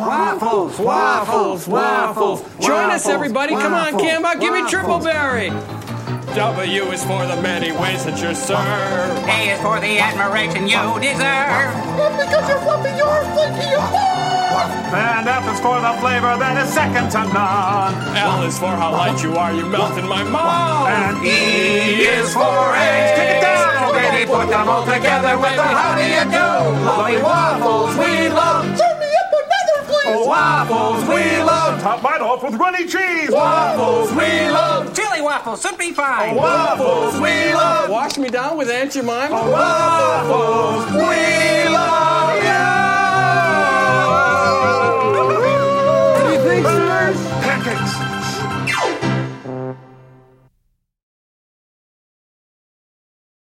Waffles, waffles, waffles. Join us, everybody. Come on, Camba, give me triple berry. W is for the many ways that you serve. A is for the admiration you deserve. Because you're fluffy, you're flaky, you're And F is for the flavor that is second to none. L is for how light you are, you melt in my mouth. And E is for eggs. Take it down, oh baby. Put them all together waffles, waffles we love. Top mine off with runny cheese. Waffles we love. Chili waffles should be fine. Waffles we love. Wash me down with Aunt Jemima. Waffles we love. Yeah! What do you think. Pancakes.